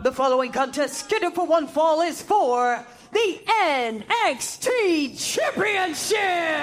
The following contest scheduled for one fall is for the NXT Championship.